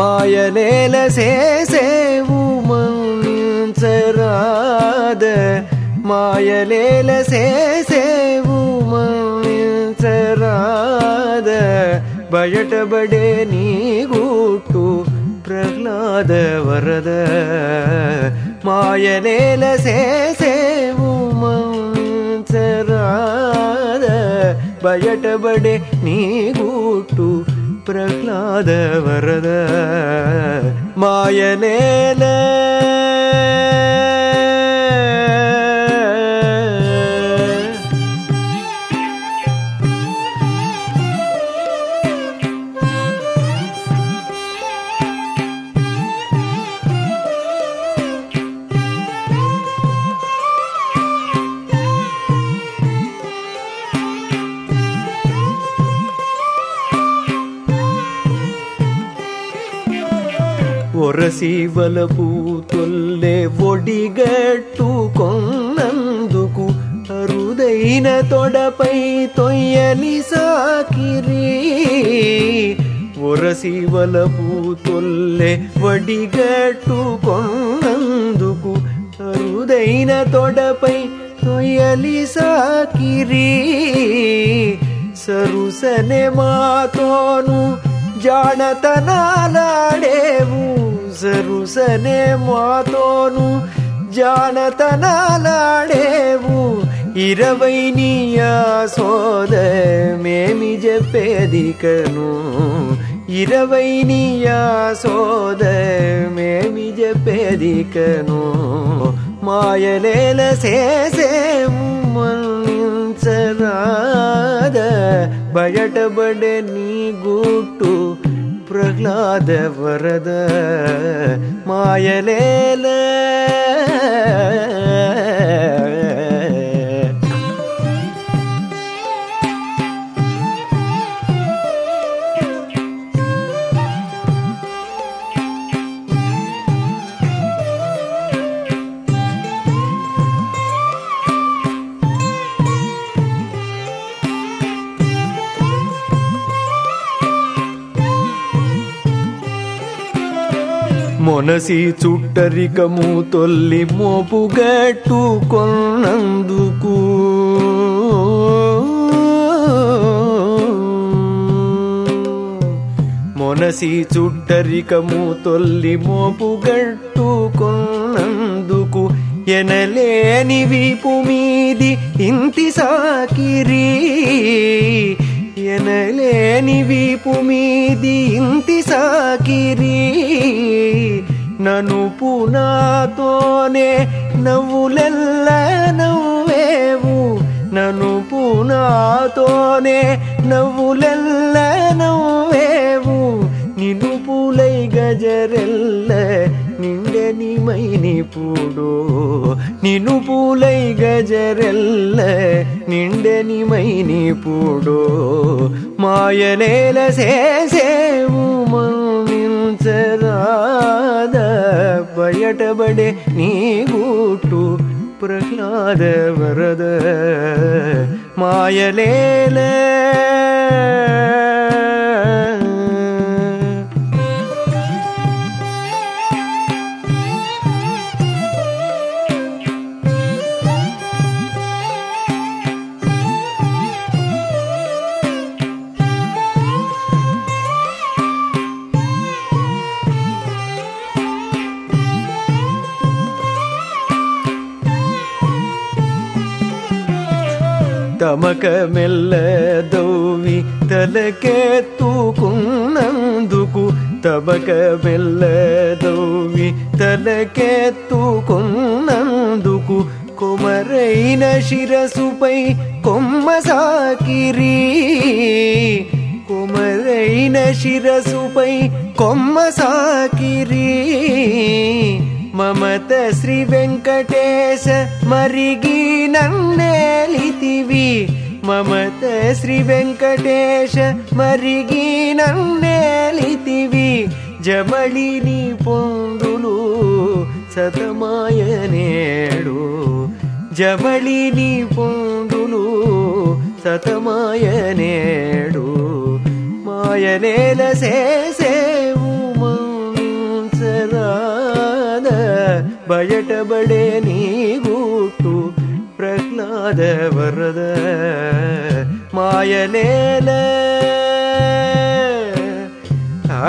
මායනේල සේසේවුමන්තරාද මායනේල සේසේවුමන්තරාද ಬಯಟ ಬಡೆ ನೀಗೂಟು ಪ್ರಹ್ಲಾದ ವರದ. ಮಾಯನೇಲ ಸೇಸೇವು ಮಂಚರಾದ ಬಯಟ ಬಡೆ ನೀಗೂಟು பிரகலாத வரத மாயனேல వరద మాయనేల ఒరసీవలపు తొల్లె ఒడిగట్టు కొన్నందుకు అరుదైన తొడపై తొయ్యలి సాకిరి. ఒరసీవలపు తొల్లె వడిగట్టు కొన్నందుకు అరుదైన తొడపై తొయ్యలి సాకిరి. సరుసనే మాతోను జానతనాలాడేవు చూసనే మాతోను జానతనాలాడేవు. ఇరవై నీయా సోదమేమి చెప్పేదికను. ఇరవై నీయా సోదమేమి చెప్పేదికను. మాయలేల చేసేము మన్నించరాద బయటబడే నీ గుట్టు ಪ್ರಹ್ಲಾದ ವರದ ಮಾಯಲೇಲ మొనసి చుట్టరికము తొల్లి మోపుగట్టు కొన్నందుకు. మొనసి చుట్టరికము తొల్లి మోపుగట్టు కొన్నందుకు ఎనలేని వీపు మీది ఇంటి సాకిరి. ఎనలేని వీపు మీది ఇంటి సాకిరీ. నను పునాతోనే నవ్వులెల్ల నవ్వేవు. నను పునాతోనే నవ్వులెల్ల నవ్వేవు. నిన్ను పూలై గజరెల్ల నిండెని మైనిపుడు నిన్ను పూలై గజరెల్ల నిండెని మైనిపుడు మాయనేల సేసేవు మా మన్నించరాద బయటబడే నీ గూటు ప్రహ్లాద వరద మాయలేల తమక మెల్ల దౌవి తూకున్నందుకు తమక మెల్ల దౌవి తూకున్నందుకు కుమరైన శిరసుపై కొమ్మ సాకిరి. కుమరైన శిరసుపై కొమ్మ సాకిరీ. ಮಮತ ಶ್ರೀ ವೆಂಕಟೇಶ ಮರಿಗಿ ನನ್ನೇಲಿತೀವಿ. ಮಮತ ಶ್ರೀ ವೆಂಕಟೇಶ ಮರಿಗಿ ನನ್ನೇಲಿತೀವಿ. ಜಮಳಿನಿ ಪೊಂದುಲು ಸತಮಾಯನೇಡು ಜಮಳಿನಿ ಪೊಂದುಲು ಸತಮಾಯನೇಳು ಮಾಯನೇಲ ಸೇಸೇ బయటబడే నీ గూటు ప్రహ్లాద వరద మాయలేల ఆ